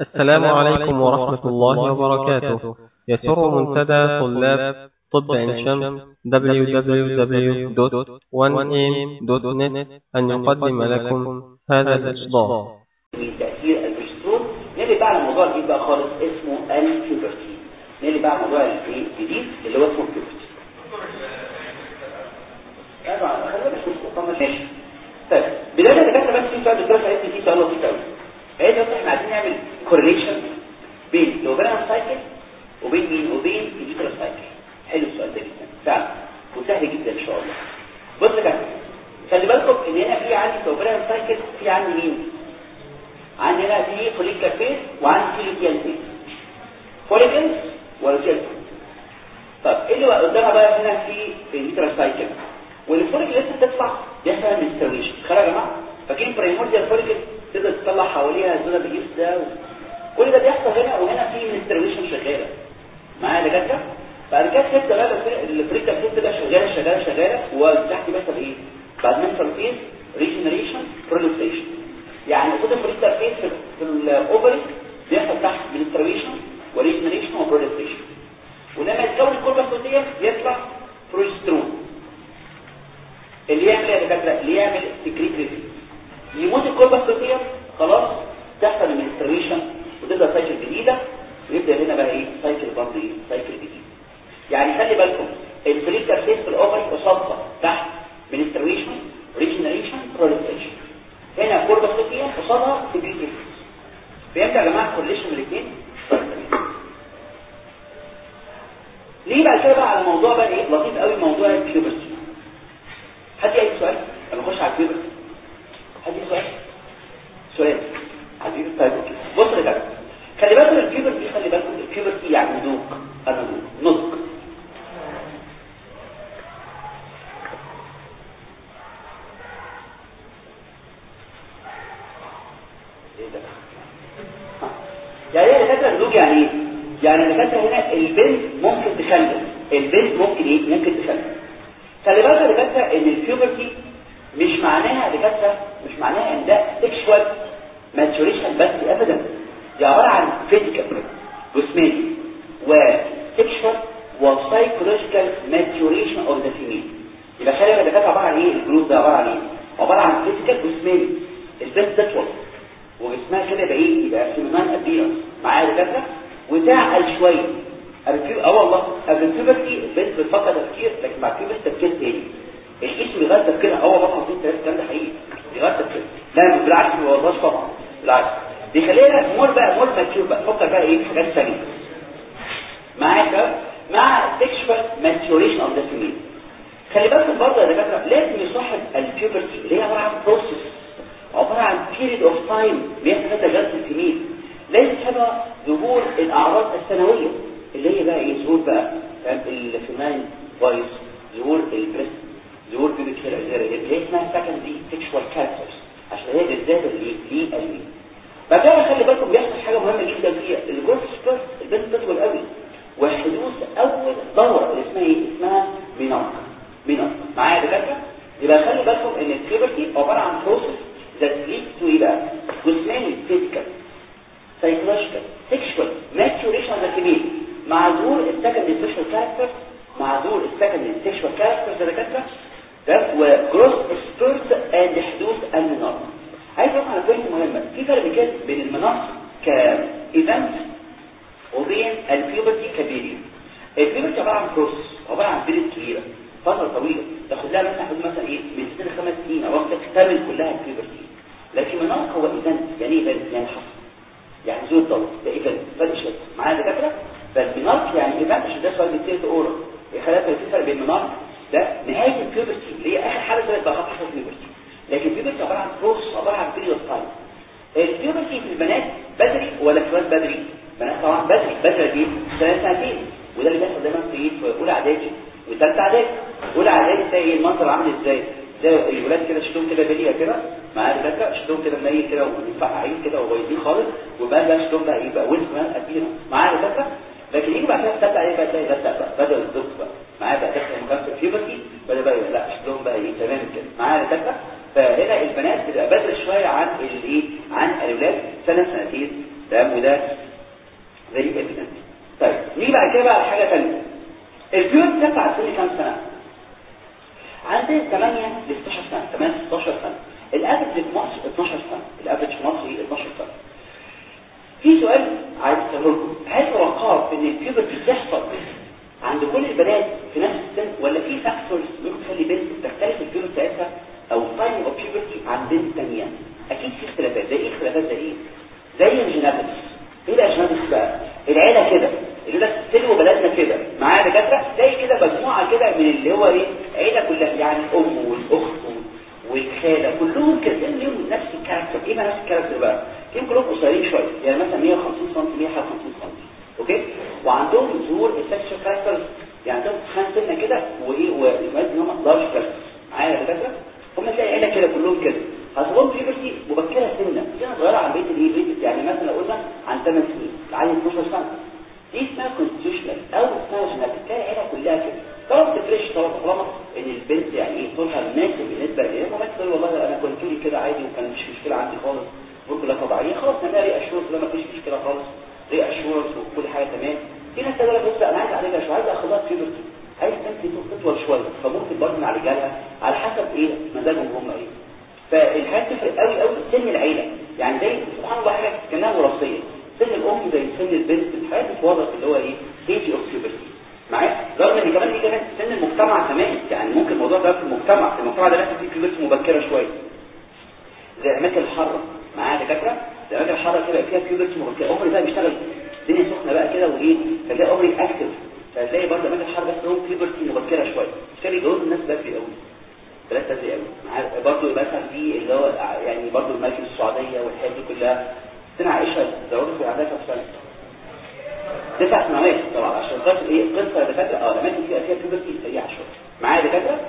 السلام عليكم ورحمة الله وبركاته. يسر منتدى طلاب طب عين شمس www.1am.net أن يقدم لكم هذا الإصدار. من تأثير البروسترون نيجي بقى على موضوع جديد بقى خالص اسمه ال puberty نيجي بقى على موضوع الجديد اللي هو اسمه ال puberty طبعا خلينا نشوف طبعا ماشي طيب بداية دكاتره بس في سؤال الدكتور قالت لي في سؤال. لطيف قوي قالت لي إحنا عايزين نعمل correlation بين ال ovarian cycle وبين مين؟ وبين ال uterine cycle حلو السؤال ده جدا. فعلا. وسهل جدا إن شاء الله. بص جماعة خلي بالكم إن هنا في عندي ال ovarian cycle في عندي مين؟ عندي هنا في follicular phase وعندي في luteal phase follicular و luteal phase طب إيه اللي قدامها بقى هنا في ال uterine cycle وال follicle لسه تطلع يحصل menstruation خلاص يا جماعة؟ فاكرين primordial follicle تقدر تطلع حواليها الزوله بالجيس ده. كل ده بيحصل هنا وهنا في menstruation شغالة. معايا دكاترة؟ بعد كده تبدا بقى ال follicular phase تبقى شغالة شغالة شغالة. وتحت بيحصل إيه؟ بعد menstrual phase regeneration proliferation يعني خد ال follicular phase في ال ovary بيحصل تحت menstruation و regeneration و proliferation ولما يتكون ال corpus luteum يطلع بروجسترون اللي يعمل إيه يا دكاتره اللي يعمل secretory يموت ال corpus luteum خلاص تحصل ال menstruation وتبدا cycle جديده ويبدا هنا بقى إيه cycle برضه إيه cycle جديد يعني خلي بالكم ال follicular phase في ال ovary قصادها تحت menstruation regeneration proliferation هنا corpus luteum قصادها secretory فهمت يا جماعة correlation الاثنين ليه بقى كده بقى على موضوع بقى إيه لطيف قوي موضوع ال puberty حد اي سؤال أنا اخش على ال puberty حد سؤال سؤال حبيبي طيب بص يا جماعة خلي بالكم ال puberty خلي بالكم ال puberty يعني نضوج أنا نضج إيه ده يعني إيه دكاتره النضوج يعني إيه يعني دكاتره هنا البنت ممكن تخلف البنت ممكن إيه ممكن تخلف خلي بالك يا دكاتره ان ال puberty مش معناها يا دكاتره مش معناها ان ده sexual maturation بس ابدا دي عباره عن physical جسماني و sexual و psychological maturation of the female يبقى خلي بالك دكاتره عبارة عن إيه؟ الجروب ده عبارة عن إيه؟ عبارة عن physical جسماني البنت تطول وجسمها كده يبقى إيه؟ يبقى feminine appearance معايا يا دكاترة؟ وتعقل شوية. آه والله. قبل ال puberty البنت بتفكر تفكير لكن بعد ال puberty تفكير تاني. الجسم بيغير تفكيرها. آه والله ثلاث الكلام ده حقيقي. بيغير تفكيرها لا بالعكس ما والله طبعا. بالعكس. بيخليها more بقى more mature بقى تفكر بقى إيه في حاجات ثانية معاك مع sexual maturation of the female خلي بالكم برضه يا دكاترة لازم يصاحب ال puberty اللي هي عبارة عن process عبارة عن period of time بيحصل فيها في ال female لازم يصاحبها ظهور الأعراض الثانويه اللي هي بقى إيه ظهور بقى ال feminine voice ظهور ال breast ظهور pubic hair اللي هي اسمها secondary sexual characters عشان هي بالذات اللي في قلبي. بعد كده خلي بالكم بيحصل حاجة مهمة جدا. فيها spurt البنت تطول قوي وحدوث أول دورة اللي اسمها إيه؟ اسمها menarche menarche معايا يا دكاترة؟ يبقى خلي بالكم إن ال puberty عبارة عن process that lead to إيه بقى؟ جسماني physical psychological sexual maturation of the female مع ظهور ال secondary sexual character مع ظهور ال secondary sexual character يا دكاترة. ده و growth spurt and حدوث ال menarche عايز أقول على point مهمه في فرق كده بين ال menarche كايفنت وبين البيوبرتي كبيريد البيوبرتي عبارة عن بروسس عبارة عن بيريد كبيرة فترة طويلة. تاخد لها مثلا حدود مثلا إيه؟ من 6 ل 5 سنين أو تكتمل كلها البيوبرتي لكن المناص هو ايفنت يعني إيه يعني حصل. يعني زور ضوء ده ايفنت فرق شوية معايا دكاترة؟ فالمنارك يعني ايفنت عشان ده سؤال بيصير أورا. بالك في فرق بين المنارك ده نهاية البيوبرتي اللي هي آخر حالة بقى خط البيوبرتي لكن ال puberty عبارة عن process عبارة عن period time ال puberty في البنات؟ بدري ولا كمان بدري؟ بنات طبعا بدري بدري دي سنه سنتين وده اللي بيحصل دايما في في أولى إعدادي وثالثة إعدادي. أولى إعدادي تلاقي المنظر عامل إزاي؟ زي الولاد كده شفتهم كده بليه كده معايا دكاتره شفتهم كده منيل كده ومفقعين كده وبايظين خالص وبقى بقى شفتهم بقى يبقى وزن كمان قدينا معايا دكاتره لكن يجي بعد كده ثالثة إعدادي بقى تلاقي بدا بقى بدا الدكتور بقى. معايا بقى دكتور مكان في بدا بقى لا شفتهم بقى إيه؟ تمام كده. معايا دكاتره فهنا البنات بتبقى بدري شوية عن الايه عن الأولاد. سنة سنتين. تمام وده فيري ايفيدنت طيب نيجي بعد كده بقى على حاجة ثانية البيوت تنفع سن كام سنة؟ عندنا 8 ل 16 سنة. 8 ل 16 سنة. الافرج في مصر 12 سنة. الافرج في مصر 12 سنة. في سؤال عايز أسأله لكم. هل توقعوا إن ال puberty بتحصل عند كل البنات في نفس السن ولا في factors ممكن تخلي بنت تختلف ال puberty بتاعتها؟ أو time of puberty عن بنت أكيد في اختلافات. زي إيه اختلافات زي إيه زي ال genetics. إيه ال genetics بقى؟ العيلة كده. اللي ده سلو بلدنا كده. معايا دكاترة؟ زي كده مجموعة كده من اللي هو إيه؟ عيلة كلها. يعني الام والأخت والخالة. كلهم كده. لهم نفس ال character. إيه بقى نفس ال character بقى؟ يمكن كلهم قصيرين شوية. يعني مثلا 150 سم 150 سم. أوكي؟ وعندهم ظهور السكشوال كاركترز يعني عندهم خان سنة كده وإيه؟ ويميز إن هم لارج كاركترز معايا يا دكاترة؟ هم تلاقي عيله كده كلهم كده. هتقوم بيبرتي مبكرة سنة. سنه صغيرة عن بقيه الايه بقيه يعني مثلا قلنا عن 8 سنين عايز 12 سنة. دي اسمها كونستيوشنال أو اسمها جيناتيك تلاقي العيله كلها كده. طبعا بتفرش طبعا. طالما إن البنت يعني إيه طولها مناسب بالنسبة لها ما تقول والله أنا كنت لي كده عادي وكان مش مشكلة عندي خالص. ممكن لها طبيعية. خلاص أنا ري اشورنس ما فيش مشكلة خالص. ري اشورنس وكل حاجة تمام. في ناس تقول لك بص أنا عايز أعالجها شوية عايز اخدها بيبرتي. بنتي تطول شوية فممكن برضه نعالجها على حسب إيه مزاجهم هم إيه. فالحاجات تفرق قوي قوي سن العيلة يعني زي سبحان الله حاجة كأنها وراثية. سن الأم زي سن البنت الحاجات بتوضح اللي هو إيه ايج اوف معايا؟ رغم إن كمان دي كمان سن المجتمع كمان يعني ممكن الموضوع ده في المجتمع المجتمع ده لازم فيه بيوبرتي مبكرة شوية. زي الأماكن الحارة. معايا دكاترة؟ الأماكن الحارة كده فيها بيوبرتي مبكرة. عمري بقى بيشتغل الدنيا سخنة بقى كده وإيه فتلاقي عمري اكتف فتلاقي برضه الاماكن الحاره بس لهم بيوبرتي مبكره شوية. عشان يجوزوا الناس بدري قوي. ثلاثة زي قوي. برضه مثلا في اللي هو يعني برضه الملك السعودية والحاجات دي كلها. سنة عائشة زوجته في عندها كام سنة تسع سنوات طبعا عشان خاطر إيه؟ قصة دكاتره آه الأماكن فيها فيها بيوبرتي سريعه شوية. معايا دكاتره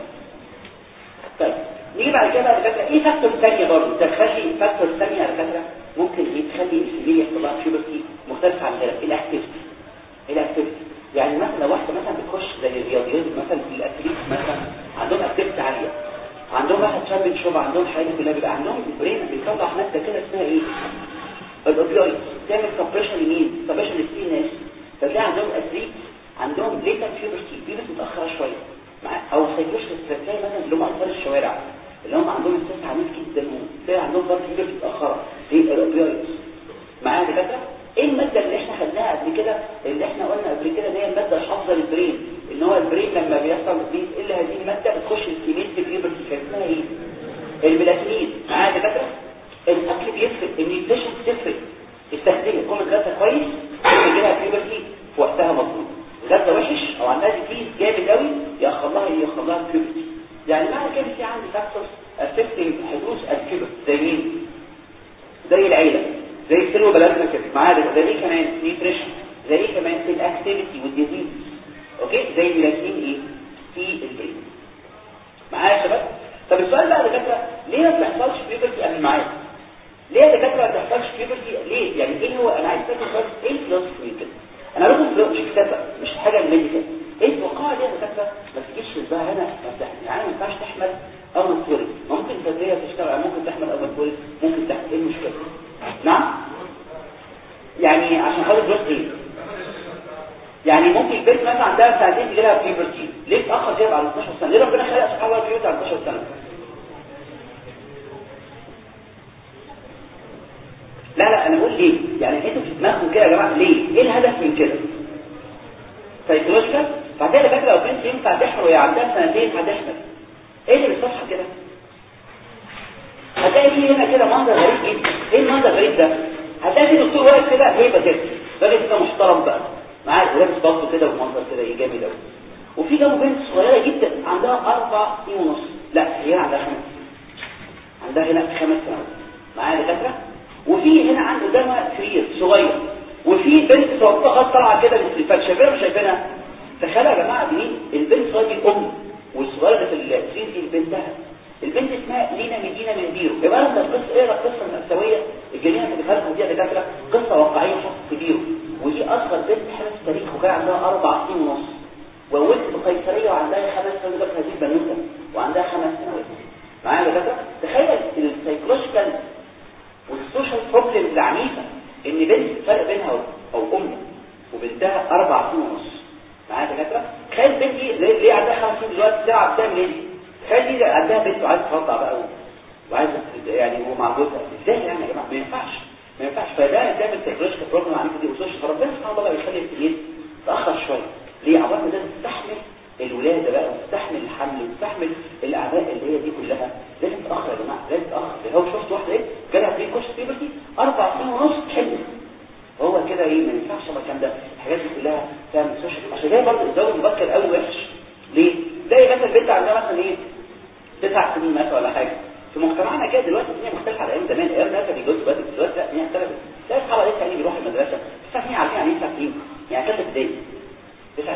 طيب نيجي بعد كده بقى دكاتره إيه فاكتور ثانية برضه؟ تخلي فاكتور ثانية يا دكاتره ممكن إيه تخلي السيميل يحصل لها بيوبرتي مختلفة عن غيرها. الأكتيفيتي؟ الأكتيفيتي؟ يعني مثلا واحدة مثلا بتخش زي الرياضيين مثلا في الأتليت مثلا عندهم اكتيفيتي عاليه عندهم واحد شاب شوب عندهم حاجات كلها بيبقى عندهم البرين بيطلع ماده كده اسمها إيه؟ الاوبيويد تعمل سبريشن لمين سبريشن للسي ناس فتلاقي عندهم اتريت عندهم ليتر بيوبرتي بيبس متأخرة شوية. أو سايكوشن تلاقي مثلا اللي هم أطفال الشوارع اللي هم عندهم ستريس عنيف جدا وتلاقي عندهم برضه بيبس متأخرة. في الاوبيويد معايا دكاترة؟ إيه الماده اللي خدناها قبل كده اللي إحنا قلنا قبل كده ان هي المادة الحافظة للبرين إن هو البرين لما بيحصل بيز إلا هذه المادة بتخش الكيميت بيوبرتي اسمها إيه؟ البلاتينين معايا دكاترة؟ الأكل بيفرق النيوتريشن بتفرق استخدمي كل غدا كويس يجي لها puberty في وقتها مظبوط غدا وحش أو عندها disease جامد قوي يأخر لها يأخر لها puberty يعني معنى في عندي factors affecting حدوث ال puberty زي مين؟ زي العيلة. زي السلو بلدنا كده معايا زي كمان nutrition زي كمان في ال activity وال disease okay؟ زي الميلاتين إيه؟ في ال brain معايا يا شباب؟ طب السؤال بقى دكاترة ليه ما بتحصلش puberty قبل الميعاد؟ ليه يا دكاترة ما بتحصلش بيوبرتي ليه؟ يعني إيه هو أنا عايز افهم بس إيه الفلوس من كده؟ أنا لكم فلوس مش كتابه مش حاجة الميديكال. إيه الوقائع دي يا دكاترة؟ ما تجيش في الظاهر هنا يعني ما ينفعش تحمل أو ما ممكن تدريه تشتغل ممكن تحمل أو ما تولد ممكن تحمل إيه المشكلة؟ نعم. يعني عشان خاطر إيه يعني ممكن البنت مثلا عندها سنتين تجي لها بيوبرتي ليه تاخر كده بعد 12 سنة؟ ليه ربنا خلق سبحان الله بيوت على 12 سنة؟ لا لا أنا بقول ليه؟ يعني أنتوا في دماغكم كده يا جماعة ليه؟ إيه الهدف من كده؟ سايكولوجيكال بعدين فاكره لو بنت ينفع تحمل وهي عندها سنتين هتحمل إيه اللي بتصحى كده هتلاقي في هنا كده منظر غريب جدا إيه المنظر الغريب ده هتلاقي في دكتور واقف كده هيبه كده محترم بقى. معاه ولابس بلطو كده ومنظر كده إيه جامد قوي وفي جنبه بنت صغيرة جدا عندها أربع سنين ونص. لا هي عندها خمس عندها هنا خمس سنوات معايا دكاترة؟ وفي هنا عنده قدامها سرير صغير. وفي بنت خط طالعة كده التليفون شايفينها مش شايفينها؟ تخيلوا يا جماعة دي البنت صغيرة دي الأم والصغيرة في السرير دي بنتها البنت اسمها لينا مدينة من بيرو يبقى انت القصة إيه القصة المأساويه الجميله اللي بتفهمها دي يا دكاتره قصة واقعية حصلت في بيرو ودي أصغر بنت حدث تاريخ وكان عندها أربع سنين ونص. وولدت بقيصريه وعندها خمس سنوات. هذه البنوته وعندها خمس سنوات. معايا يا دكاتره تخيل ال psychological وال social problems العنيفه إن بنت فرق بينها أو أم وبنتها أربع سنين ونص. معايا دكاتره تخيل بنت دي ليه عندها خمس سنين؟ دلوقتي ساعه بتعمل إيه تخيل دي عندها بنت وعايزه ترضع بقى. وعايزه يعني هو مع جوزها إزاي يعني يا جماعة؟ ما ينفعش. ما ينفعش. فده تعمل psychological problem عنيفه دي و social فربنا سبحان الله يخلي إيه تاخر شوية. ليه؟ عبال ما تستحمل الولادة بقى وتستحمل الحمل وتستحمل الاعباء اللي هي دي كلها. لازم تاخر يا جماعة لازم تاخر لو شفت واحدة إيه؟ جالها precocious puberty أربع سنين ونص حلو. هو كده إيه؟ ما ينفعش ما ده. الحاجات دي كلها تعمل social عشان كده برضه الزواج المبكر قوي وحش. ليه؟ زي مثلا البنت عندها مثلا إيه؟ تسع سنين مثلا ولا حاجة. في مجتمعنا كده دلوقتي الدنيا مختلفة على أيام زمان. أيام بيجوزوا بدري دلوقتي لا الدنيا اختلفت لا اصحابها لسه يعني بيروحوا المدرسة. تسع سنين عارفين يعني إيه تسع سنين؟ يعني ثالثه ابتدائي.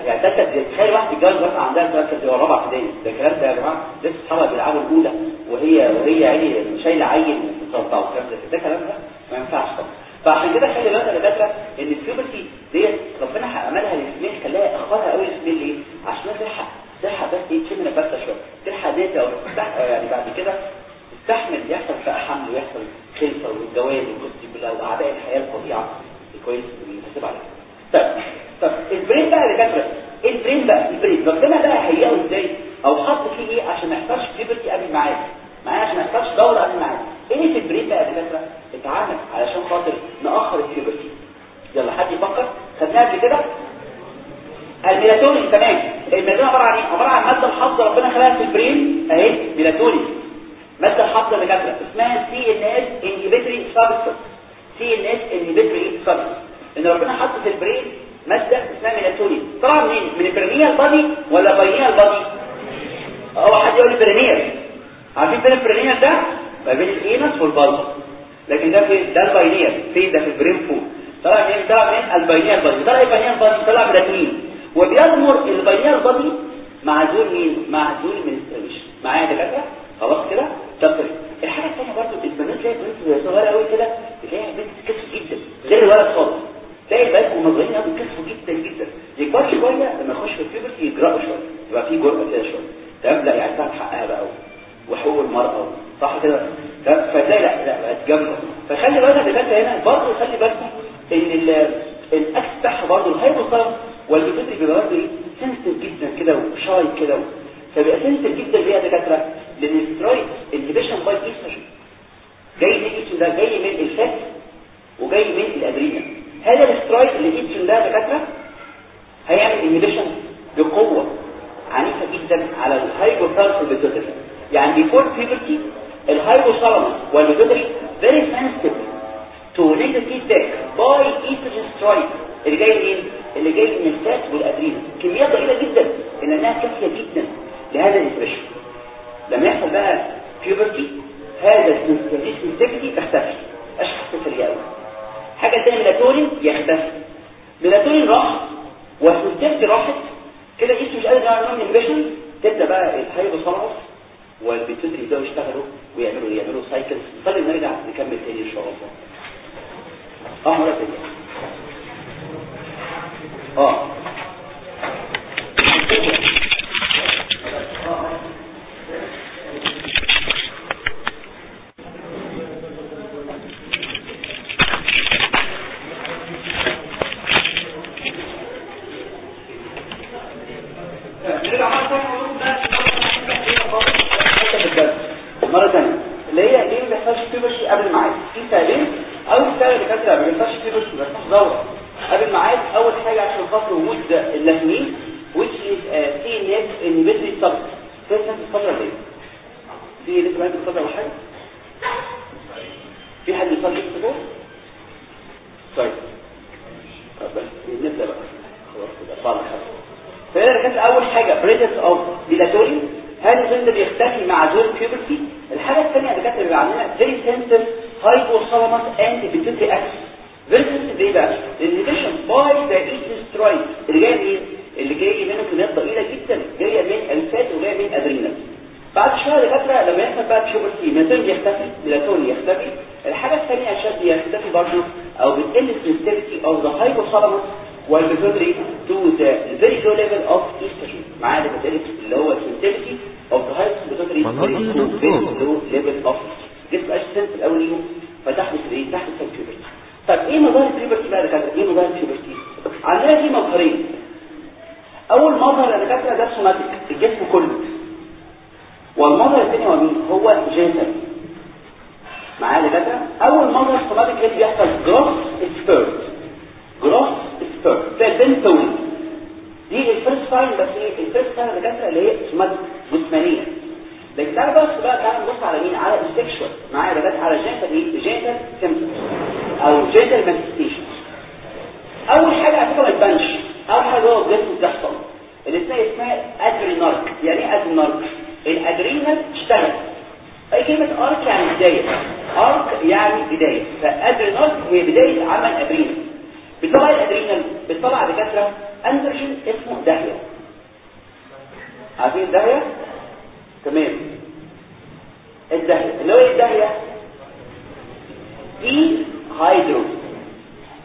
يعني ثالثه ابتدائي. تخيل واحد يتجوز مثلا عندها ثالثه ابتدائي ولا رابعه ابتدائي. ده الكلام ده يا جماعة. لسه اصحابها بيلعبوا الأولى. وهي وهي يعني شايلة عيل وبتطلع والكلام ده. ده كلام ده ما ينفعش طبعا. فعشان كده خلي بالك يا دكاترة إن البيوبرتي ديت ربنا عملها للسميل خلاها اخرها قوي للسميل ليه؟ عشان تلحق تلحق بس إيه تشم نفسها شوية. تلحق ديت أو يعني بعد كده تستحمل يحصل بقى حمل ويحصل خلفه والجواز والقصة كلها واعباء الحياة الفظيعة. الكويس اللي بنحسب عليها. طيب طب ال brain بقى دكاتره إيه ال brain بقى ال brain ربنا بقى هيئه إزاي؟ أو حط فيه إيه عشان ما يحصلش puberty قبل الميعاد؟ معايا عشان ما يحصلش دوره قبل الميعاد إيه في ال brain بقى يا دكاتره اتعامل علشان خاطر ناخر ال puberty يلا حد يفكر خدناها قبل كده الميلاتونين تمام الميلاتونين عباره عن إيه عباره عن ماده الحافظه ربنا خلقها في ال brain اهي ميلاتونين ماده الحافظه اللي كاتبه اسمها سي ان اس انهبيتوري سبستانس سي ان اس انهبيتوري سبستانس ان ربنا حط في ال brain ماده اسمها ميلاتونين طلع منين من ال perineal body ولا pineal body هو حد يقول لي perineal عارفين فين ال perineal ده ما بين ال anus وال vulva لكن ده فين ده ال pineal فين ده في ال brain فوق طلع منين طلع من ال pineal body طلع ال pineal body طلع ميلاتونين وبيضمر ال pineal body مع أول مين مع أول menstruation معايا دكاتره خلاص كده طب الحاجة الثانية برضو البنات تلاقي بنت صغيره قوي كده تلاقيها بنت تكسف جدا غير الولد خالص تلاقي البنات هم صغيرين قوي بيكسفوا جدا جدا يكبر شوية لما يخش في ال puberty يجرأوا شوية يبقى في جرأه كده شوية تمام لا يعني فاهم حقها بقى وحقوق المراه صح كده فتلاقي لا لا بقت جامده فخلي بالك اللي فات هنا برضه خلي بالكم ان ال axis بتاعها برضه ال hypothalamus وال pituitary بيبقى برضه إيه sensitive جدا كده و shy كده فبيبقى sensitive جدا ليه يا دكاتره لأن ال steroid inhibition by estrogen جاي من الايستروجين ده جاي من ال fat وجاي من ال adrenal هذا السترويد اللي الايستروجين ده دكاترة؟ هيعمل inhibition بقوة عنيفة جدا على ال hypothalamus وال pituitary يعني بيكون puberty ال hypothalamus وال pituitary very sensitive to negative feedback by estrogen steroid اللي جاي منين اللي جاي من ال fat وال adrenal كميات ضئيلة جدا لانها كافية جدا لهذا ال inhibition لما يحصل بقى puberty هذا ال sensitivity تختفي أشخاص سريعه قوي حاجة ثانية ميلاتونين يختفي ميلاتونين راح وال sensitivity راحت كده اسمه مش قادر يعمل inhibition تبدأ بقى ال hypothalamus وال pituitary يبداوا يشتغلوا ويعملوا يعملوا cycles نصلي نرجع نكمل تاني إن شاء الله. أه مرة ثانية أه مرة ثانية اللي هي ليه ما بيحصلش فيبرشي قبل الميعاد في سببين كانت ما بيحصلش فيبرشي ما بيحصلش دورة قبل الميعاد أول حاجة عشان خاطر وجود اللاتمين which is uh, CNS inhibitory substance ده اسمها الفترة دي في لسه بعد الفترة ولا حاجة؟ في حد يصلي الصبح طيب. طب بس نبدأ بقى. خلاص كده الحاجة فهي كانت أول حاجة presence of melatonin هذا الجن ده بيختفي مع زول بيوبرتي الحاجة الثانية اللي كانت بيبقى عندنا very sensitive and pituitary axis very sensitive إيه بقى inhibition by the eastern اللي جاي منين اللي جاي منه كميات ضئيلة جدا. جاية من الفات وجاية من ادرينال بعد شوية دكاترة لما يحصل بقى بيوبرتي ميلاتونين يختفي ميلاتونين يختفي. الحاجة الثانية عشان يختفي برضه أو بتقل sensitivity of the hypothalamus وال pituitary the very low level of estrogen. معايا ده بتقل اللي هو sensitivity of the hypothalamus very low level of جسم اشتن في الأول يوم فتحدث إيه تحدث ال puberty طب إيه مظاهر ال puberty بقى دكاترة؟ إيه مظاهر ال puberty عندنا في مظهرين. أول مظهر يا دكاترة ده somatic الجسم كله. والمظهر الثاني هو مين؟ هو genital معايا يا دكاترة؟ أول مظهر somatic اللي بيحصل؟ جروس spurt growth spurt ده البنت تطول دي ال first sign بس إيه ال first sign دكاترة اللي هي somatic جسمانية. تعالى بقى بقى تعالى نبص على مين على ال sexual معايا يا دكاتره على genital إيه genital symptoms أو genital manifestation أول حاجة على فكره ما تبانش أول حاجة جوه الجسم بتحصل اللي اسمها adrenarche يعني إيه adrenarche ال adrenal اشتغل. أي كلمة arche يعني بداية. arche يعني بداية. ف adrenarche هي بداية عمل adrenal. بتطلع ال adrenal بتطلع دكاتره اندروجين اسمه DHEA عارفين ال DHEA تمام. إيه ال DHEA dehydro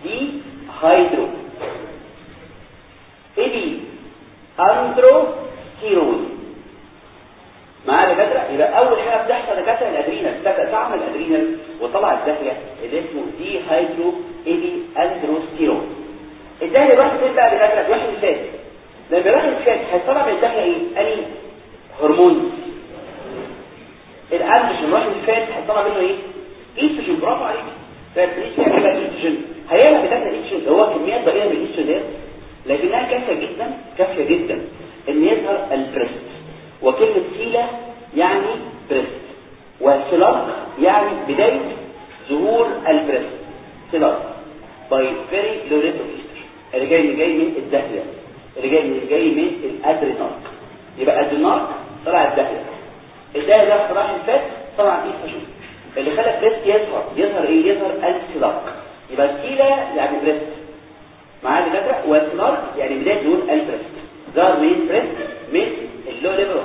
dehydro إيه androsterone معايا دكاتره يبقى أول حاجة بتحصل دكاتره ال adrenal. تبدا تعمل ال adrenal وطلع ال DHEA اللي اسمه dehydroepiandrosterone ال DHEA بيروح فين بقى دكاتره بيروح ال fat لما بيروح ال fat هيطلع من ال DHEA إيه؟ أني هرمون. الاندروجين راح ال fat هيطلع منه إيه؟ ايستروجين برافو عليك. ايستروجين هيعمل بتاعنا الايستروجين اللي هو كميات ضئيله من الايستروجين لكنها كافيه جدا كافيه جدا ان يظهر ال breast وكلمه thela يعني breast و thelarche يعني بدايه ظهور ال breast thelarche by very low rate of اللي جاي اللي جاي من ال DHEA اللي جاي اللي جاي من ال adrenarche يبقى ال adrenarche طلع ال DHEA ال DHEA ده راح ال fat طلع ايستروجين اللي خلى ال breast يظهر يظهر إيه يظهر السلاق يبقى ال thela يعني breast معايا دكاتره والسلاق يعني بدايه ظهور ال breast ظهر من breast من ال low level of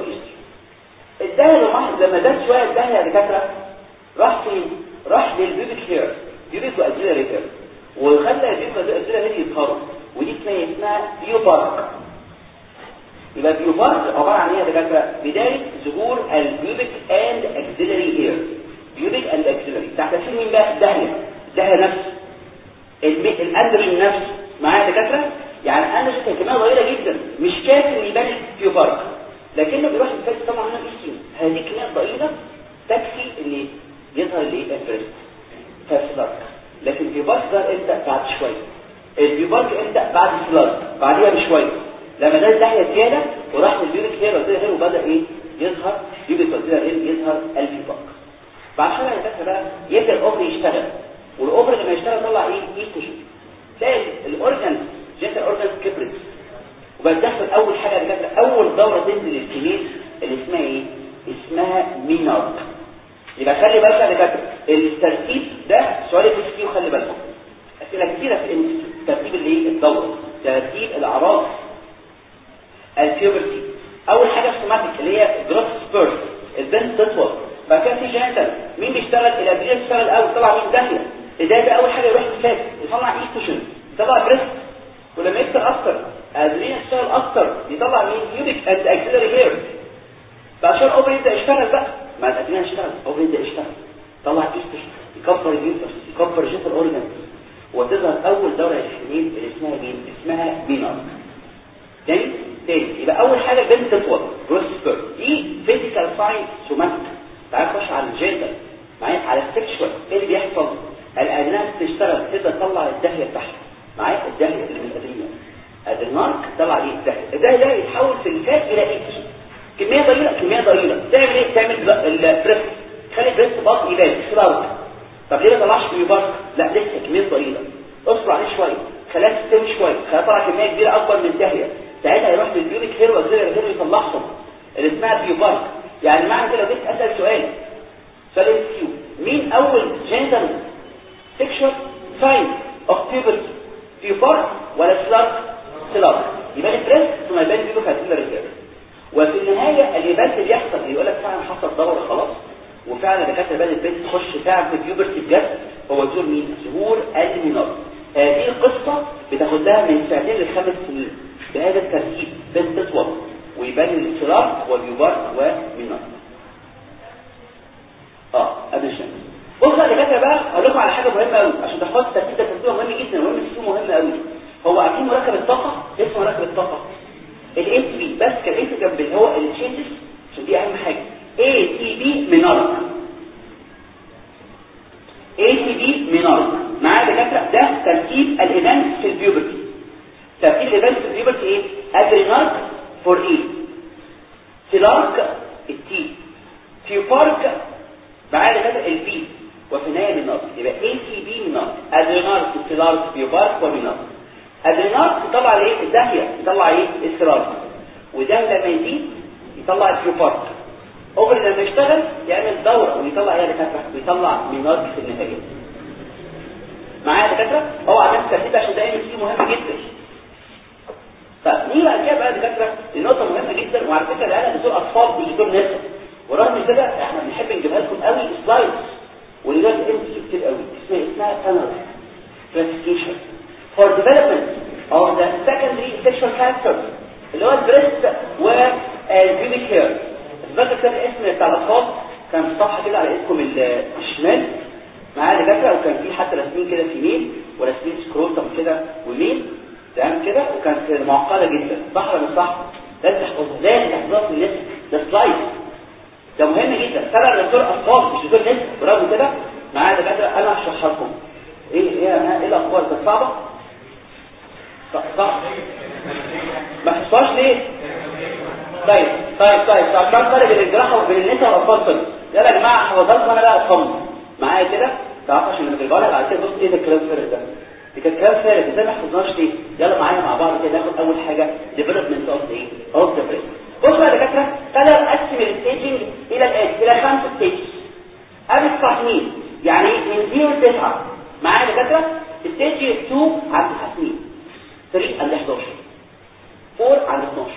ال DHEA لما لما زاد شوية ال DHEA يا دكاتره راح فين راح لل pubic hair pubic و axillary hair وخلى ال pubic و axillary hair يظهروا ودي اسمها اسمها pubarche يبقى pubarche عباره عن إيه يا دكاتره بدايه ظهور ال pubic and axillary hair pubic and axillary تحت تأثير مين بقى ال DHEA ال DHEA نفسه الاندروجين نفسه معايا دكاتره يعني الاندروجين كان كميه ضئيله جدا مش كافي ان يبان pubarche لكنه بيروح ال fat طبعا هنا الايستروجين هذه كميه ضئيله تكفي ان يظهر الايه ال breast فال thelarche لكن ال pubarche ظهر إمتى بعد شوية ال pubarche إمتى بعد السلارك بعديها بشوية. لما ده ال DHEA زياده وراح لل pubic hair hair وبدا إيه؟ يظهر. pubic و axillary hair يظهر ال pubarche بعد شوية دكاتره بقى يبدأ ال ovary يشتغل. وال ovary لما يشتغل طلع إيه؟ ايستروجين تلاقي ال organ جت ال organ كبرت. وبقى تحصل أول حاجة يا دكاتره أول دورة تنزل للبنت اللي اسمها إيه؟ اسمها menarche يبقى خلي بالك يا دكاترة الترتيب ده سؤال فيه وخلي بالكم. أسئلة كتيرة في ترتيب الايه الدوره ترتيب الأعراض. ال puberty أول حاجة ال somatic اللي هي growth spurt البنت تطول. بعد كده في genital مين بيشتغل؟ ال adrenal بيشتغل اول طلع مين DHEA ده ده أول حاجة يروح ال fat يطلع ايستروجين يطلع breast ولما يكتر أكتر ال adrenal يشتغل أكتر يطلع مين؟ pubic and axillary hair بعد شوية ال ovary يبدأ يشتغل بقى. ما ال adrenal يشتغل ال ovary يبدأ يشتغل. يطلع ايستروجين يكبر يكبر genital organs وتظهر أول دورة الحميل اللي اسمها مين؟ اسمها menarche تاني؟ تاني. يبقى أول حاجة البنت تطول growth دي physical sign somatic تعال نخش على الجندر معايا؟ على ال sexual إيه اللي بيحصل؟ ال adrenal تشتغل تبدا تطلع ال DHEA بتاعها معايا؟ ال DHEA اللي من ال adrenal طلع إيه ال DHEA. ال DHEA ده يتحول في ال fat إلى ايستروجين كمية ضئيلة كمية ضئيلة. تعمل إيه؟ تعمل ال breast تخلي ال breast bud يبان. سلاوت طب ليه ما طلعش pubarche لا لسه كمية ضئيله اصبر عليه شوية. خليها تستوي شوية. خليها طلع كمية كبيرة أكبر من DHEA ساعتها يروح لل pubic hair وال axillary hair يطلعهم. اللي اسمها pubarche يعني معنى كده جيت اسال سؤال سؤال MCQ مين أول gender sexual sign of pubarche ولا سلارك سلارك يبقى ال breast ثم يبان pubic axillary hair وفي النهاية اللي بس بيحصل يقول لك فعلا حصل دوره خلاص وفعلا دكاترة بقى البنت تخش في puberty بجد هو ظهور مين؟ ظهور ال menarche هذه القصة بتاخد لها من سنتين لخمس سنين. بهذا الترتيب بنت تطول ويبان ال thelarche وال pubarche و menarche آه ادي الشمس بص بصوا يا دكاترة بقى هقول لكم على حاجة مهمة قوي عشان تحفظوا الترتيب ده ترتيب مهم جدا مهم سي مهم قوي هو أكيد مركب الطاقة. اسمه مركب الطاقة؟ بي بس كان اسم جنب هو ال changes عشان دي أهم حاجة. A T P menarche معايا دكاترة؟ ده ترتيب ال events في ال puberty. ترتيب ال events في ال puberty إيه؟ adrenarche for A thelarche ال T pubarche معايا دكاترة؟ ال P وفي النهاية menarche يبقى P menarche adrenarche thelarche pubarche و menarche adrenarche يطلع إيه ال DHEA يطلع إيه؟ السيلارك وده لما يزيد يطلع ال pubarche ovary لما يشتغل يعمل دوره ويطلع إيه دكاترة؟ ويطلع menarche في النهايه معايا دكاترة؟ هو عمل الترتيب عشان ده ام مهم جدا. طيب نيجي بعد كده بقى دكاترة؟ لنقطه مهمة جدا وعلى فكرة الان دول أطفال دول نسا ورغم كده إحنا بنحب نجيبها لكم قوي slides ولذلك ام كتير قوي. اسمها اسمها Tanner classification for development of the secondary sexual characters اللي هو ال breast وال pubic hair فاكر كده الاسم بتاع الاطفال كان في صفحه كده على اسمكم الشمال معايا دكاتره وكان في حتى رسمين كده في male ورسمين scrotum كده و male تمام كده؟ وكانت معقدة جدا. صح. ولا مش صح لازم تحفظها لازم تحفظها في الناس ده slide ده مهم جدا. طبعا دكتور أطفال مش دكتور ناس برغم كده معايا دكاتره أنا هشرحها لكم. إيه إيه إيه الاخبار كانت صعبة؟ صح صح ما حفظهاش ليه؟ طيب طيب طيب. كم فرق بين الجراحة وبين النساء والاطفال يلا يا جماعة أنا بقى اطمن معايا كده؟ تعرف عشان لما لها بعد كده بص إيه ده الكلام الفارغ ده؟ دي كانت كلام فارغ. إزاي ما حفظناش ليه يلا معايا مع بعض كده ناخد أول حاجة development of إيه of breast بصوا يا دكاترة تعالى نقسم ال staging إلى الآن إلى خمس stages قبل التسع سنين يعني من 0 ل 9 معايا يا دكاترة؟ stage 2 عند 9 سنين 3 عند 11 4 عند 12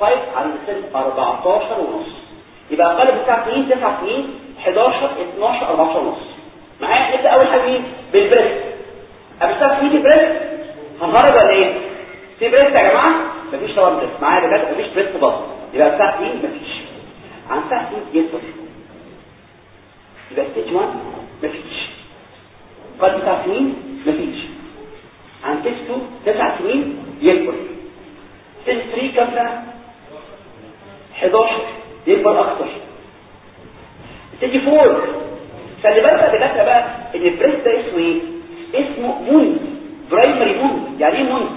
5 عند سن 14 ونص يبقى أقل 9 سنين 9 سنين 11 12 14 ونص معايا؟ نبدأ أول حاجة مين؟ بال breast قبل 9 سنين ال breast هنخرج ولا إيه؟ في breast يا جماعة؟ مفيش طبعا breast معايا بجد؟ مفيش breast بس يبقى 9 سنين مفيش. عن 9 سنين يكبر يبقى stage 1 مفيش. قبل 9 سنين مفيش. عن stage 2 9 سنين يكبر stage 3 كام سنه 11 يكبر أكتر stage four خلي بالك يا دكاتره بقى إن ال breast ده اسمه إيه؟ اسمه mound primary mound يعني إيه mound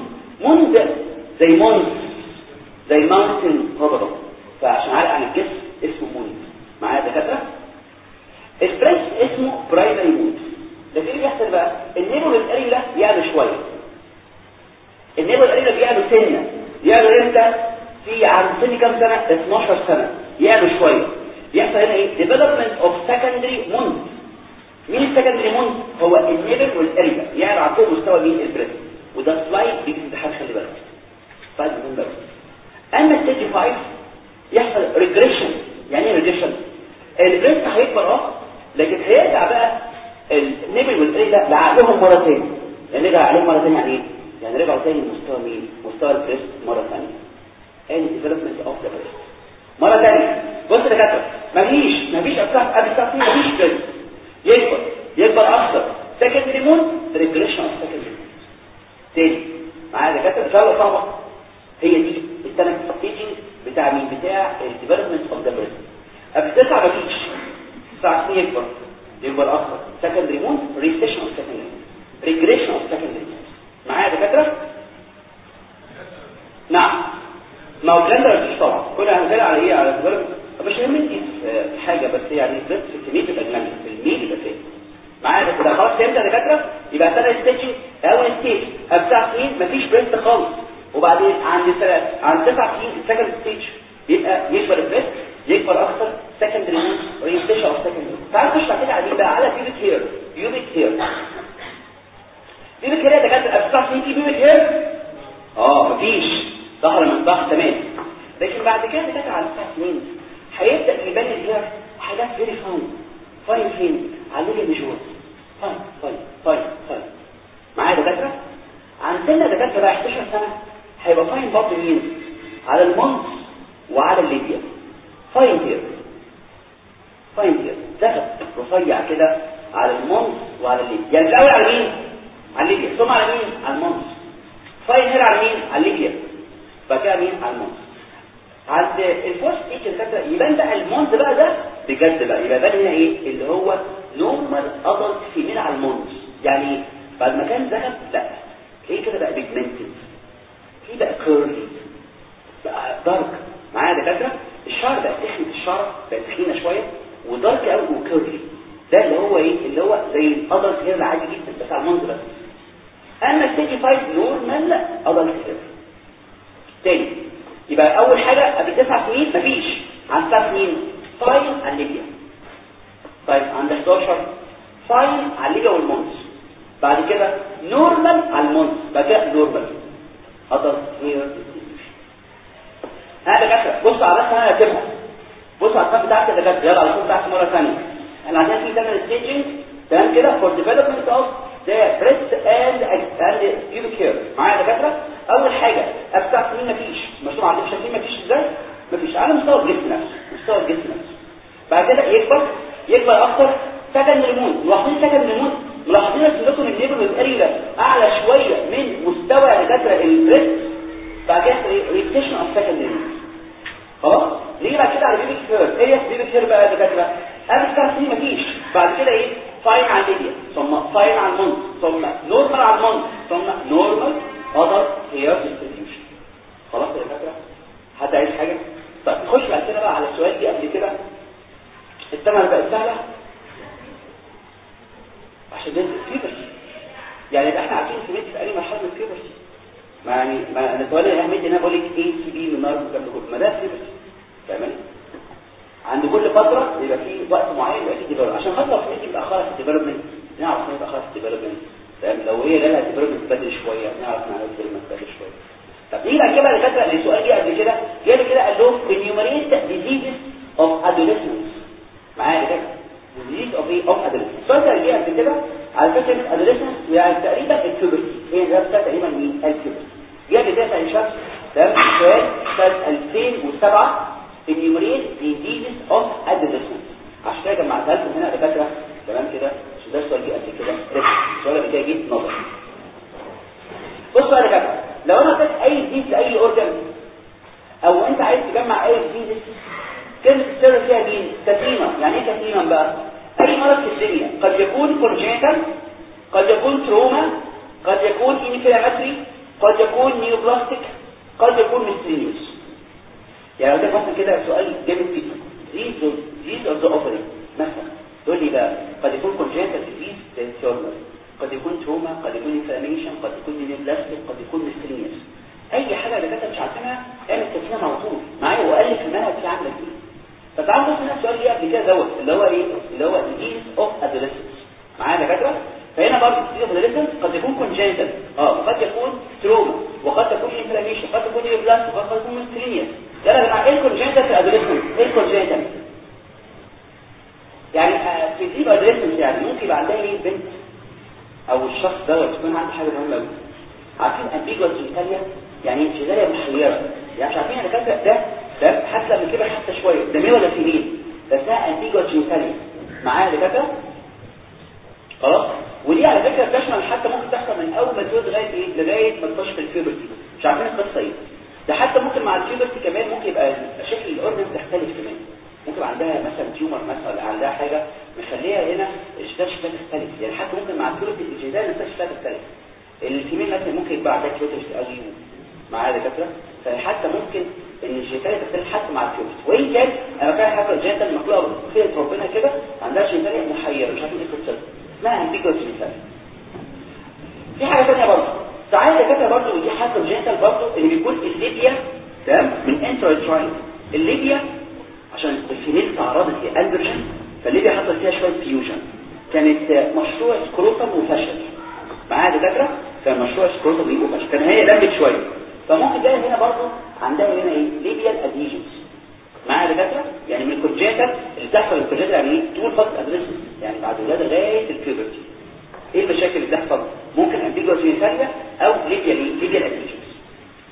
mound زي mound زي mountain هضبه فعشان عارف عن الجسم اسمه mound معايا يا دكاترة؟ ال breast اسمه primary لكن إيه اللي بيحصل بقى؟ ال nipple ال areola بيعلى شوية. ال nipple ال areola بيعلى سنة. في عند سن كام سنة؟ 12 سنة. يعلى شوية. يحصل هنا إيه؟ development of secondary mound. مين ال secondary mound هو ال nipple وال areola يعني فوق مستوى مين؟ ال breast وده slide بيجي في امتحان خلي بالك. slide مهم قوي أما stage 5 يحصل regression يعني إيه regression ال breast هيكبر آه. لكن هيرجع بقى ال nipple وال areola لعقلهم مرة ثانية يعني رجع عليهم مرة ثانية يعني إيه؟ يعني رجعوا تاني لمستوى مين؟ مستوى ال breast مرة ثانية and development of the breast مرة تانية بص يا دكاتره مفيش مفيش قبل التسعة مفيش breast يكبر يكبر أكثر secondary mound regression of secondary تاني معايا دكاتره ان شاء الله صعبة هي دي ال Tanner staging بتاع مين بتاع ال development of the breast قبل تسعة مفيش تسعة سنين يكبر يكبر أكثر secondary mound regression of secondary regression of secondary معايا دكاتره نعم ما هو الكلام ده مفيش طبعا. كنا هنتكلم على إيه؟ على الديفلوبمنت مش يهمني في حاجة بس يعني بس في كمية الاجنبي في الميل يبقى فين معايا؟ كده خلاص فهمت يا دكاترة؟ يبقى ثلاث ستيجنج اول ستيج بتاع سنين مفيش بريست خالص. وبعدين عند ثلاث عند تسع سنين السكند ستيج يبقى يكبر البريست يكبر أكثر سكندري ريستيشن اوف سكندري تعالوا نخش كده على بقى على بيبك هير بيوبك هير بيبك هير يا دكاترة بتاع سنين في بيبك هير آه مفيش. ظهر من ظهر تمام. لكن بعد كده كده على تسع سنين هيبدأ يبان الهير حاجات فيري فاين فاين فين؟ على اللي مجهول فاين فاين فاين فاين معايا دكاترة؟ عندنا دكاترة بقى 11 سنة هيبقى فاين برضه مين؟ على المنص وعلى الليبيا فاين هير fine hair زغب رفيع كده على ال mons وعلى ال labia يعني الأول على مين؟ على ال labia ثم على مين؟ على ال mons fine هنا على مين؟ على ال labia بعد كده مين على ال mons عند ال fourth stage يا دكاترة يبان بقى ال mons بقى ده بجد بقى. يبقى بقى هنا إيه؟ اللي هو normal adult female على ال mons يعني بعد ما كان زغب لا. تلاقيه كده بقى pigmented في بقى curly بقى dark معايا دكاترة؟ الشعر بقى تخنة الشعر بقى تخينة شوية و dark قوي و curly ده اللي هو إيه؟ اللي هو زي ال adult hair العادي جدا بس على ال mons بس أما ال stage five normal adult hair تاني. يبقى أول حاجة قبل تسع سنين مفيش. عن تسع سنين fine عن labia طيب عند 11 fine على labia وال mons. بعد كده normal على ال mons. بعد كده normal. ها دكاترة بصوا على رسمه أنا هكتبها بصوا على الرسمه بتاعتي يا دكاترة. يلا على الرسمه بتاعتي مرة ثانية. إحنا عندنا في ثمان ستيجنج تمام كده؟ فور ديفلوبمنت اوف ذا بريست اند اند هير معايا يا دكاترة؟ أول حاجة ابتاع سنين مفيش مشروع عندكم شايفين مفيش إزاي؟ مفيش على مستوى الجسم نفسه مستوى الجسم نفسه. بعد كده يكبر يكبر أكتر سكند ريمون ملاحظين سكند ريمون ملاحظين السيلوكون النيبل اريا أعلى شوية من مستوى دكاتره البريست بعد كده ريبتيشن اوف سكند ريمون خلاص؟ ليه بقى كده على بيبي هير إيه بيبي هير بقى دكاترة؟ قبل سنه سنين مفيش بعد كده إيه؟ فاين على الليبيا ثم فاين على المنط ثم نورمال على المنط ثم نورمال اذر هير ديستريبيوشن خلاص يا دكاتره حد عايز حاجة؟ طيب نخش كده بقى على السؤال دي قبل كده. الثمن بقت سهله عشان ده الفيبرتي يعني يبقى إحنا عارفين في أي مرحلة ال puberty ما يعني ما الاهميه إن أنا بقول لك ACB من قبل كله ما ده puberty فاهماني؟ عند كل فترة يبقى في وقت معين يبقى في development عشان خاطر في متأخرة في ال development نعرف ان متأخرة في ال development فاهم؟ لو هي جالها development بدري شوية نعرف ال development بدري شوية. طب نيجي بعد كده اللي فاكره السؤال جه قبل كده؟ جه كده قال لهم enumerate diseases of adolescence. معايا كده؟ Disease of إيه of adolescence. السؤال ده جه قبل كده على فكرة adolescence يعني تقريبا ال puberty هي ده تقريبا مين ال puberty جه قبل كده سأل شخص تمام؟ سؤال سنة 2007 enumerate diseases of adolescence. عشان كده جمعتها لكم هنا دكاترة. تمام كده؟ السؤال جه قبل كده. اللي جاي جه نظر بصوا يا دكاتره لو أنا اديت أي disease لاي organ أو أنت عايز تجمع أي disease كلمه السر فيها مين كتيمه يعني إيه كتيمه بقى؟ أي مرض في الدنيا. قد يكون congenital قد يكون trauma قد يكون inflammatory قد يكون neoplastic قد يكون miscellaneous يعني ده مثلا كده سؤال جامد جدا. disease of the ovary مثلا. تقول لي بقى قد يكون congenital diseases زي قد يكون trauma قد يكون inflammation قد يكون neoplastic قد يكون miscellaneous أي حاجة اللي كانت مش عارفينها اعمل تسميه على طول. معايا والف المنهج في عندك إيه فتعالوا نبص هنا السؤال اللي قبل كده دوت اللي هو إيه؟ اللي هو disease of adolescence معايا دكاترة؟ فهنا برضه disease of adolescence قد يكون congenital آه وقد يكون trauma وقد تكون inflammation وقد تكون neoplastic وقد تكون miscellaneous يلا يا جماعة إيه ال congenital في ال adolescence إيه ال congenital دي adolescence يعني ممكن يبقى عندها إيه بنت؟ أو الشخص ده يكون عنده حاجة مهمة قوي عارفين ambiguous genitalia يعني genitalia محيرة. يعني مش عارفين أنا كده ده ده حتى لما كبر حتى شوية. ده مين ولا في مين ده ambiguous genitalia معايا دكاترة؟ خلاص؟ ودي على فكرة تشمل حتى ممكن تحصل من أول ما تولد لغاية إيه؟ لغاية ما تخش في ال puberty مش عارفين القصة إيه. ده حتى ممكن مع ال puberty كمان ممكن يبقى شكل ال organ تختلف كمان. ممكن عندها مثلا tumor مثلا ولا عندها حاجة مخليها هنا الشكل شكلها تختلف يعني حتى ممكن مع ال puberty ال genitalia نفسها شكلها تختلف ال female مثلا ممكن يبقى عندها clitoris قوي معايا دكاتره فحتى ممكن إن ال genitalia تختلف حتى مع ال clitoris وإن كان أنا فاهم حاجة congenital مخلوقه خلقت ربنا كده عندها genitalia محيره مش عارفين إيه القصة اسمها ambiguous genitalia في حاجة ثانية برضه. ساعات دكاتره برضه ودي حاجة congenital برضه اللي بيكون ال labia تمام من intrauterine الليبيا الفيميل تعرضت لاندروجين فالليبيا حصل فيها شوية fusion كانت مشروع scrotum وفشل. معايا دكاترة كان مشروع scrotum إيه وفشل كان هي لمت شوية. فممكن تلاقي هنا برضه عندها هنا إيه؟ labial adhesions معايا دكاترة؟ يعني من ال congenital اللي بتحصل ال congenital يعني إيه؟ طول فترة adolescence يعني بعد ولاده لغاية ال puberty إيه المشاكل اللي بتحصل؟ ممكن ambiguous genitalia أو labial إيه labial adhesions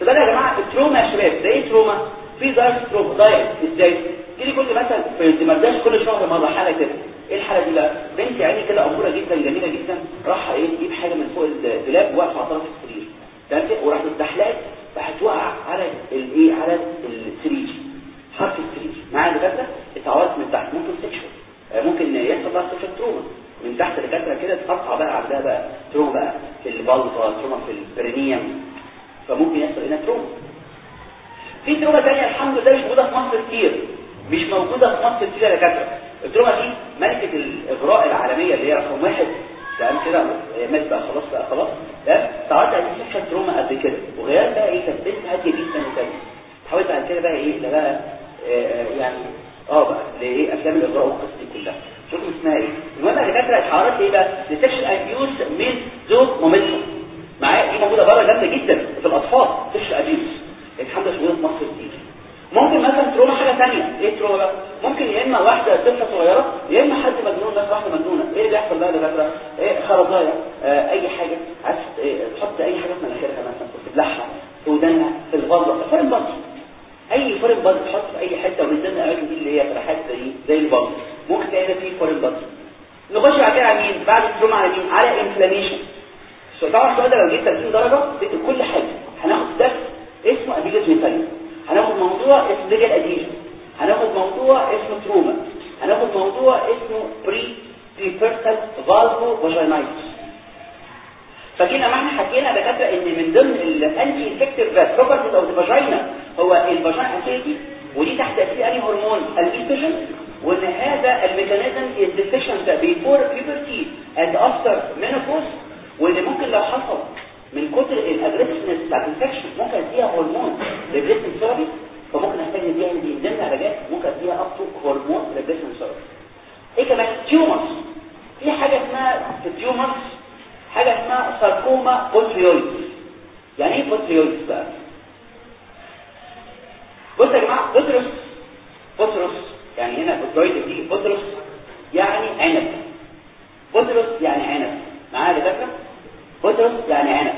طب يا جماعة ال trauma يا شباب ده إيه trauma في direct trauma direct إزاي؟ تيجي كل مثلا في الدمرداش كل شهر مرة حالة كده إيه الحالة دي بقى؟ بنت يعني كده أمورة جدا جميلة جدا راح إيه تجيب حاجة من فوق الدولاب واقفه على طرف السرير. تمام؟ وراح متزحلقت راح توقع على الايه على السرير حرف السرير. معايا دكاترة؟ اتعورت من تحت. ممكن sexual ممكن يحصل بقى sexual trauma من تحت دكاترة كده تقطع بقى عندها بقى trauma بقى في ال vulva trauma في ال perineum. فممكن يحصل هنا trauma في trauma ثانية الحمد لله مش موجودة في مصر كتير. مش موجودة في مصر كتير يا دكاتره ال trauma دي ملكة الإغراء العالمية اللي هي رقم واحد. تمام كده؟ مات بقى خلاص بقى خلاص. تمام؟ تعرضت على sexual trauma قبل كده. وغيرها بقى إيه؟ كانت بنت هادية جدا وكده حاولت بعد كده بقى إيه؟ ده بقى يعني آه بقى لايه أفلام الإغراء والقصة دي كلها. شوفوا اسمها إيه. المهم يا دكاتره اتعرضت إيه بقى؟ لسكشن ابيوز من زوج مامتها معايا دي موجوده بره جامده جدا في الاطفال سكشن ابيوز الحمد لله موجوده في مصر كتير ممكن مثلا تروما حاجة ثانية إيه تروما بقى ممكن يا اما واحدة طفله صغيره يا اما حد مجنون بس واحدة مجنونه إيه اللي بيحصل بقى يا دكاتره إيه خرزايه آه اي حاجة عايز إيه تحط اي حاجة في مناخيرها مثلا في بلحها في ودانها في الغضه في فورن بادي اي فورن بادي تحط في اي حتة ومن ضمن الاماكن دي اللي هي فتحات زي زي البادي ممكن تلاقي ده فيه foreign body نخش بعد كده على مين بعد ال trauma على مين على inflammation طبعا السؤال ده لو جيت 30 درجه تكتب كل حاجة هناخد درس اسمه ambiguous genitalia هناخد موضوع اسمه labial adhesion هناخد موضوع اسمه trauma هناخد موضوع اسمه pre prepubertal vulvovaginitis فكنا ما إحنا حكينا دكاتره ان من ضمن ال anti-infective properties of the vagina هو ال vagina acidity ودي تحت تاثير انهي هرمون الاستروجين وان هذا ال mechanism is deficient before puberty and after menopause وان ممكن لو حصل من كتر ال aggressiveness بتاعت ال infection ممكن اديها hormone replacement therapy فممكن أحتاج دي من ضمن علاجات ممكن أديها up to hormone replacement therapy إيه كمان؟ tumors في حاجة اسمها في ال tumors حاجة اسمها sarcoma botryoides يعني إيه botryoides بقى؟ بصوا يا جماعة botrys botrys يعني هنا botryoid دي botrys يعني عنب. botrys يعني عنب. معايا دكاتره botrys يعني عنب.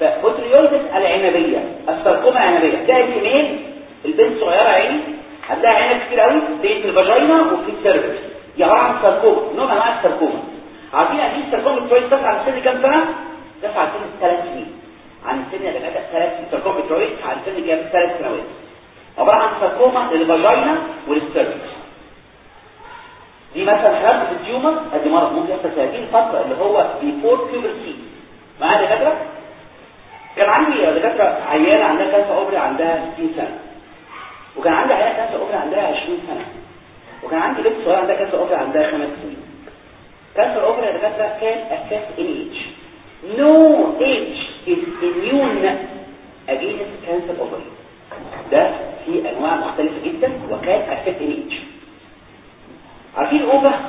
ف botryoides العنبية الساركوما العنبية. ده الاثنين البنت صغيرة عيني. هتلاقي عنب كتير قوي في ال vagina وفي ال cervix دي عباره عن ساركوما نوع من أنواع الساركوما عارفين قد إيه ال sarcoma botryoides تسعى على سن كام سنة؟ تسعى على سن ثلاث سنين. عن سن يا دكاتره ثلاث sarcoma botryoides عن سن كام؟ ثلاث سنوات. عبارة عن sarcoma لل vagina ولل cervix دي مثلا حالات ال tumor ادي مرض ممكن يحصل في هذه الفترة اللي هو before puberty معايا دكاتره كان عندي دكاترة عيانة عندها cancer ovary عندها 60 سنة. وكان عندي عيانة cancer ovary عندها 20 سنة. وكان عندي بنت صغيرة عندها cancer ovary عندها 5 سنين. cancer ovary يا دكاترة cancer has age no age is immune against cancer ovary ده في أنواع مختلفة جدا وكان أساس age عارفين ال ova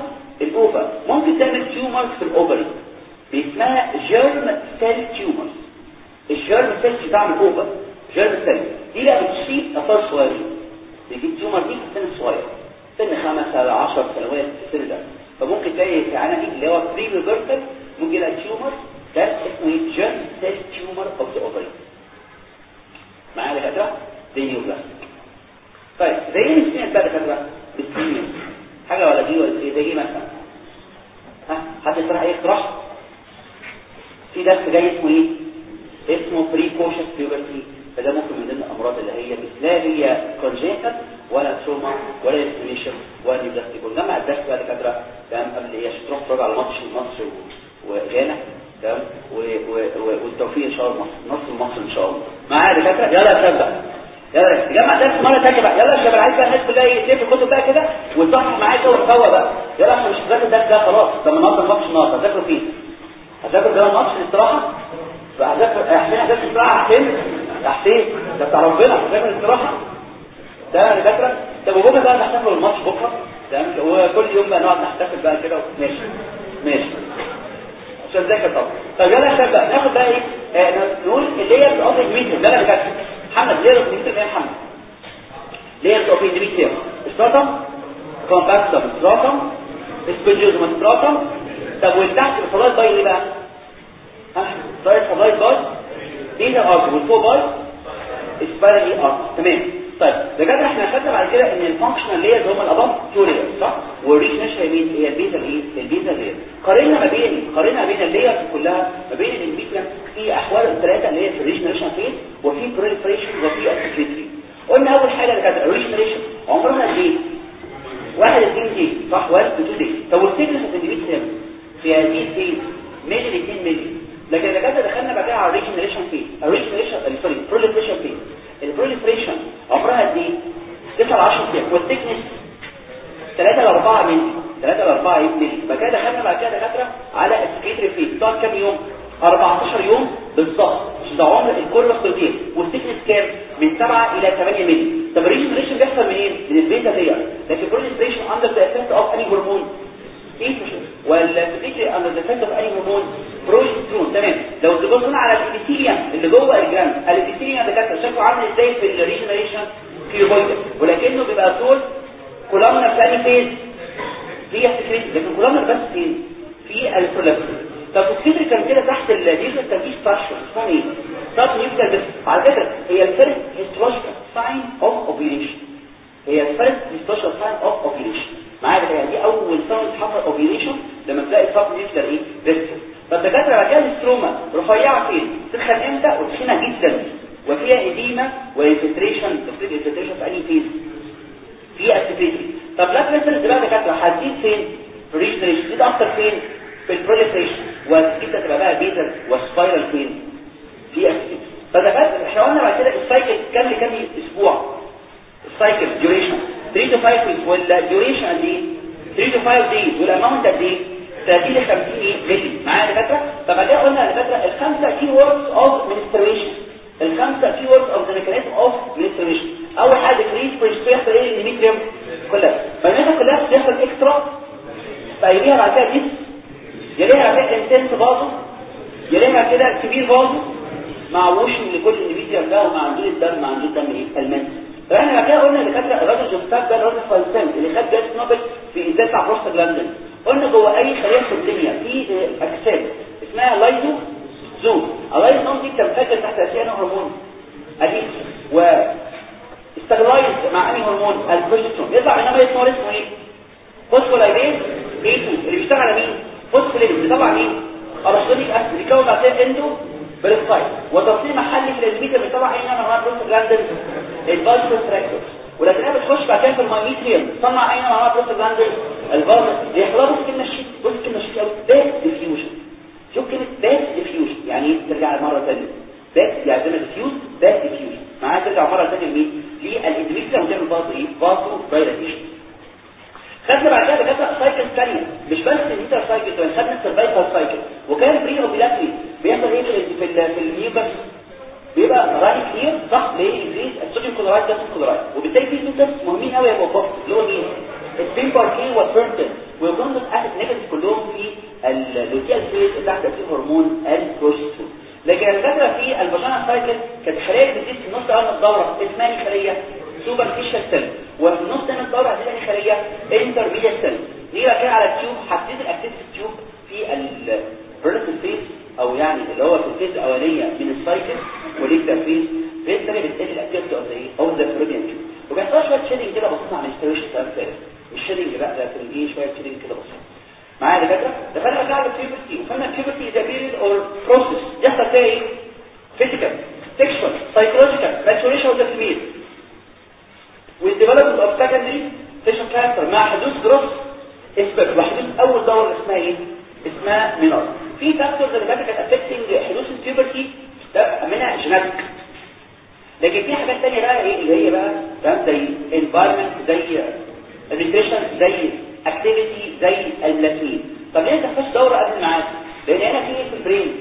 ال ova ممكن تعمل tumor في ال ovary اسمها germ cell tumor ال germ cell بتعمل ova germ cell دي لا بتصيب اطفال صغيرين بيجي التيومر دي في السن الصغير. سن خمسة ل 10 سنوات في السن ده. فممكن تلاقي في عنا دي اللي هو بري ريفرسال ممكن يلاقي تيومر ده اسمه إيه؟ جيرم سيل تيومر اوف ذا اوفري معايا يا دكاترة؟ دي نيوبلاستيك طيب زي إيه السنين بقى دكاترة؟ بالسنين حاجة ولا دي ولا دي؟ زي إيه مثلا؟ ها؟ حد يقترح؟ إيه اقتراح؟ في درس جاي اسمه إيه؟ اسمه precocious puberty فده ممكن من ضمن الأمراض اللي هي لا هي congenital ولا trauma ولا inflammation ولا neoplastic ونجمع الدرس بقى دكاتره تمام قبل إيه عشان تروح تتفرج على ماتش مصر وغانا تمام والتوفيق إن شاء الله مصر مصر إن شاء الله. معايا دكاترة؟ يلا يا شباب. يلا جمع درس مرة ثانية بقى. يلا يا شباب. عايز بقى الناس كلها تقفل الكتب بقى كده وتصحح معايا كده ونسوى بقى. يلا إحنا مش هنذاكر الدرس ده خلاص. ده النهارده الماتش النهارده. هتذاكروا فين؟ هتذاكر ده الماتش الاستراحه هتذاكر إحنا هتذاكر الاستراحه فين يا حسين ده بتاع ربنا هتذاكر الاستراحه ده أنا فاكرة. طب وبكرة بقى نحتفل بالماتش بكرة؟ تمام. وكل يوم بقى نقعد نحتفل بقى كده. ماشي. ماشي. عشان ذاكر طبعا. طب يلا شباب بقى ناخد بقى إيه؟ آه نقول اللي هي الاوبن ميتنج ده أنا بجد محمد ليه الاوبن ميتنج يا محمد. ليه الاوبن ميتنج ستراتم كومباكتم ستراتم سبنجوزم ستراتم طب والتحت الفلايت باي إيه بقى. ها فلايت باي؟ ده ارض والفوق باي؟ اسبارالي ارض تمام. طيب بجد إحنا خدنا بعد كده إن الفانكشنال لايرز هم الاباف تو لايرز صح؟ والريجنريشن هي مين هي البيزل إيه البيزل لاير قارنا ما بين قارنا بين اللايرز كلها ما بين الانفيترم في أحوال الثلاثة اللي هي في الريجنريشن فيز وفي proliferation وفي secretory قلنا أول حاجة اللي كانت ال regeneration عمرها قد إيه واحد اثنين day صح؟ واحد two day طب وال thickness of endometrium في هذه ال phase ملي 2 ملي لكن إذا دخلنا بقى على ال regeneration phase ال regeneration sorry proliferation phase ال proliferation عمرها قد إيه؟ 9 ل 10 أيام. وال thickness 3 ل 4 ملي 3 ل 4 ملي بعد كده دخلنا بعد كده دكاترة على ال secretory phase تقعد كام يوم؟ 14 يوم بالظبط. ده عمر ال corpus luteum وال thickness كام؟ من 7 إلى 8 ملي طب ال regeneration بيحصل منين؟ من البيتا دي لكن ال proliferation under the effect of أنهي هرمون estrogen وال secretory under the effect of أنهي هرمون بروجسترون تمام. لو تبصوا على ال epithelium اللي جوه ال gland ال epithelium ده كان شكله عامل إزاي في ال regeneration cuboid ولكنه بيبقى tall columnar في أنهي phase هي سكريتري لكن كولامنا بس فين؟ في البروليفريشن طب السكريتري كان كده تحت الديزل تركيز فاشل اسمه إيه؟ طب نيوكلير بس. على فكرة هي الفيرست هيستولوجيكال ساين اوف اوبيليشن هي الفيرست هيستولوجيكال ساين اوف اوبيليشن معايا؟ بقى دي أول ساين حصل اوبيليشن لما تلاقي صف نيوكلير إيه بس. فالدكاترة بعد كده الاستروما رفيعة فين تدخل إمتى؟ وتخينه جدا. وفيها اديمه وإنفلتريشن تفريق إنفلتريشن في أي فيز في ال secretory طب ال blood vessels بقى دكاترة هتزيد فين؟ في ال regeneration تزيد أكتر فين؟ في ال proliferation وكده تبقى بقى بيتر و spiral فين؟ في اسيد فده إحنا قلنا بعد كده ال cycle كام لكام أسبوع؟ ال cycle duration 3 to 5 weeks وال duration قد إيه؟ 3 to 5 days وال amount قد إيه؟ 30 ل 50 مللي معايا يا دكاترة؟ طب بعد كده قلنا يا دكاترة. الخمسة key words of menstruation الخمسة كي ووردز اوف ذا ميكانيزم اوف منستريشن أول حاجة كريس بريسبيرت إيه الاندوميتريوم كلها. فالميكانيزم كلها بيحصل اكسترا فايديها بعد كده دي يليها بقى انتنس بازو يليها كده كبير بازو مع وشن لكل انديفيديوم ده ومع عندود الدم مع عندود الدم إيه المنس فاحنا بعد كده قلنا اللي كانت الراجل جوستاف ده الراجل فايسان اللي خد جائزه نوبل في إزاي بتاع بروست جلاندن قلنا جوه أي خليه في الدنيا في اجسام اسمها لايزو زوم اللايزو زوم دي بتنفجر تحت تاثير هرمون ادي و استغلايز مع أنهي هرمون؟ البروجسترون. يطلع منها ما اسمه إيه؟ فوسفولايبيز اي 2 اللي بيشتغل على مين؟ فوسفوليبيد طبعا مين؟ ارسنيك أسيد. بيكون بعد كده إندو بريسفايد وتصنيع محلي في الانزيمات اللي طبعا إيه نوع من بروستاجلاندين الفالسوس تراكتور ولكنها بتخش بعد كده في المايميتريوم تصنع اي نوع من بروستاجلاندين الفالسوس بيحضروا في شيت بص كلمه شيت قوي باك ديفيوجن شوف كلمه باك ديفيوجن يعني إيه؟ ترجع مره ثانية باك يعني ديفيوز باك ديفيوجن معاها ترجع مره ثانية لمين؟ للانزيمات وتعمل فازو إيه؟ فازو دايلاتيشن خدنا بعد كده دكاتره سايكل ثانية مش بس الانتر سايكل خدنا السرفايفل سايكل وكان بري اوبيلاتري بيحصل إيه في في ال في بيبقى راني كتير صح ليه؟ انجليز الصوديوم كلورايد ده كلورايد. وبالتالي في سيمبتومز مهمين قوي يا بابا اللي هو مين؟ البين باركين والبيرتن ويكونوا اسيد نيجاتيف كلهم في اللوتيال فيز تحت تاثير هرمون البروجسترون لكن الفكرة في الفاجينا سايكل كانت خلايا بتزيد في النص اول الدورة اسمها خليه سوبر فيشال سيل وفي النص من الدورة هتلاقي خليه انترميديت سيل بقى كده على التيوب هتزيد الاكتيفيتي التيوب في البريتال فيز أو يعني اللي هو في الفيز الأولانية من السايكل وليكتا فيز فيز ثانية بتقل الاكتيفيتي اوف إيه أو ذا فلوبيان تيوب وبيحصل شوية shedding كده بسيطه عن الستيريشن cell مش shedding بقى لكن إيه شوية shedding كده بسيط. معايا دكاترة؟ دخلنا بقى على ال puberty وقلنا ال puberty is period or process يحصل فيها إيه؟ physical sexual psychological maturation of the female وال development of secondary sexual character مع حدوث growth spurt وحدوث أول دوره اسمها إيه؟ اسمها menarche في factors اللي كانت affecting حدوث ال puberty منها genetic. لكن في حاجات ثانية بقى إيه؟ اللي هي بقى تمام؟ زي environment زي nutrition زي activity زي الميلاتونين طب ليه ما دورة قبل الميعاد؟ لأن هنا في في ال brain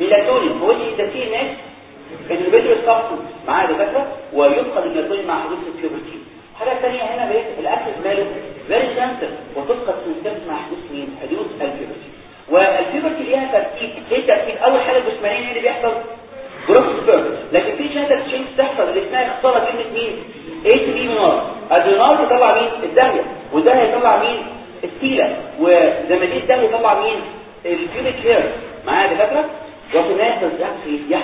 ميلاتونين. هو اللي ده فيه ناس ال inhibitory substance معاه دكاترة ويفقد الميلاتونين مع حدوث ال puberty حاجة ثانية هنا بقى الأكل ماله very sensitive وتفقد sensitive مع حدوث مين؟ حدوث ال puberty والبيوبرتي ليها ترتيب إيه ترتيب اول حاجة الجسمانيه اللي بيحصل جروث سبيرت لكن في جينيتال تشينج تحصل اللي اسمها اختصار كلمه مين اي تي بي منار الدينار يطلع مين؟ الدهيه والدهيه يطلع مين؟ التيله وزمالين الدهيه يطلع مين البيوبيك هير معايا دكاتره وفي النهايه يحدث